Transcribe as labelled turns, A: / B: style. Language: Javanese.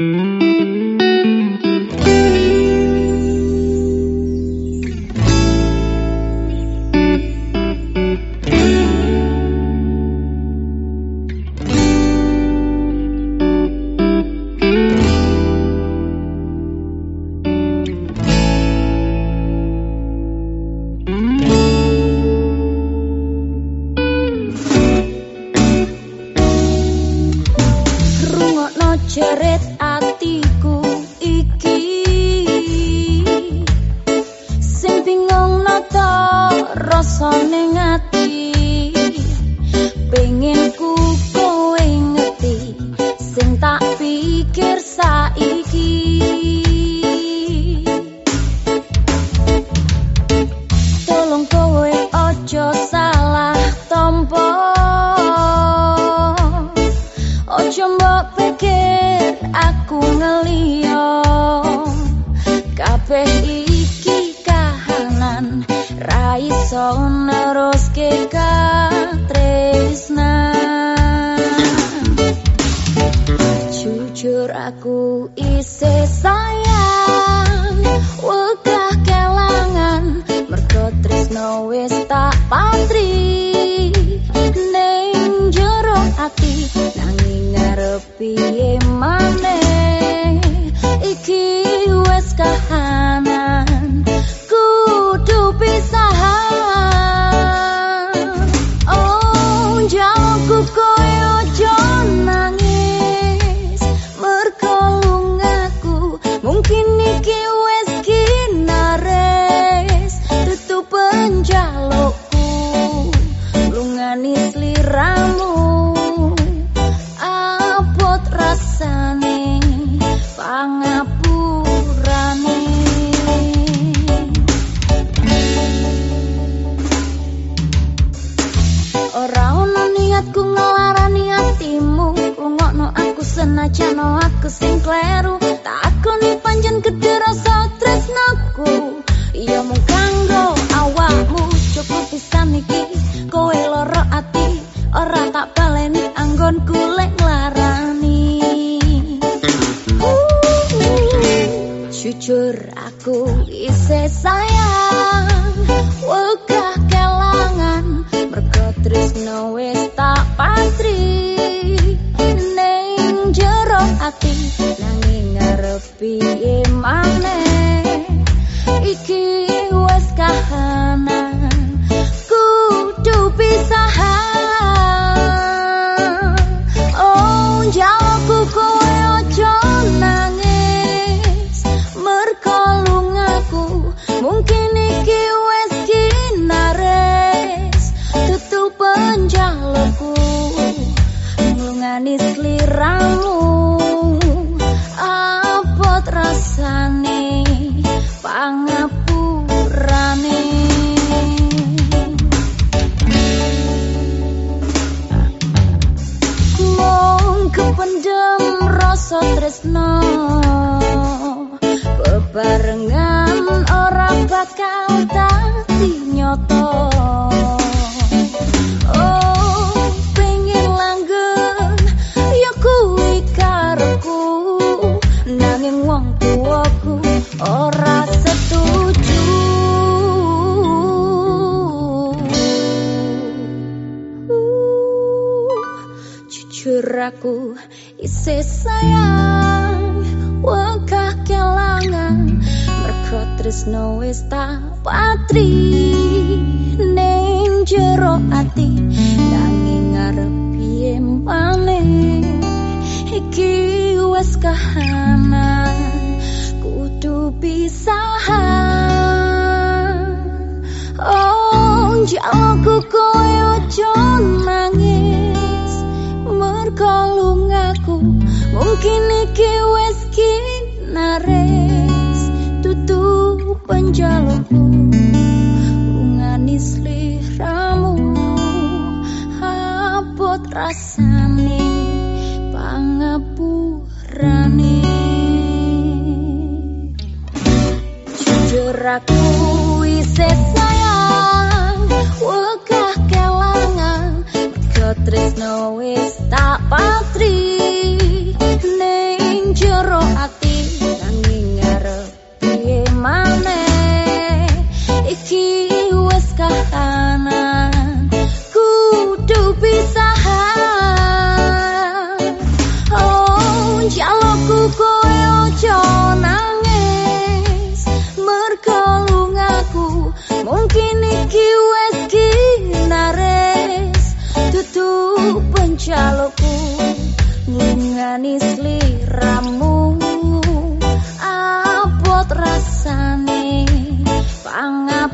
A: Mm-hmm. Iso neruske katresna jujur aku isih sayang wegah kelangan. Mergo tresno wis tak patri ning jero ati nanging ngarepi maneh senajan aku sing kleru takoni panjen gedhe rasa tresnaku iya mung kanggo awakmu cukup pisan iki kowe loro ati ora tak baleni anggon kulek larani jujur aku isih sayang wegah kelangan mergo tresno wis ngarepi maneh iki wis kahanan. Kudu pisahan. Oh jauhku kowe ojo nangis. Mergo lungaku mungkin iki wis kinares. Tutup penjalukku nglungani sliramu mung kependem rasa tresno bebarengan ora bakal dadi nyoto aku isih sayang wegah kelangan mergo tresno wis tak patri ning jero ati. Nanging ngarepi maneh iki wis kahanan kudu pisahan oh jalku koyo ojo mungkin iki wis kinares tutup penjalukku ungani sliramu abot rasane pangapurane. Jujur aku isih jalukku ngungani sliramu. Abot rasane pangap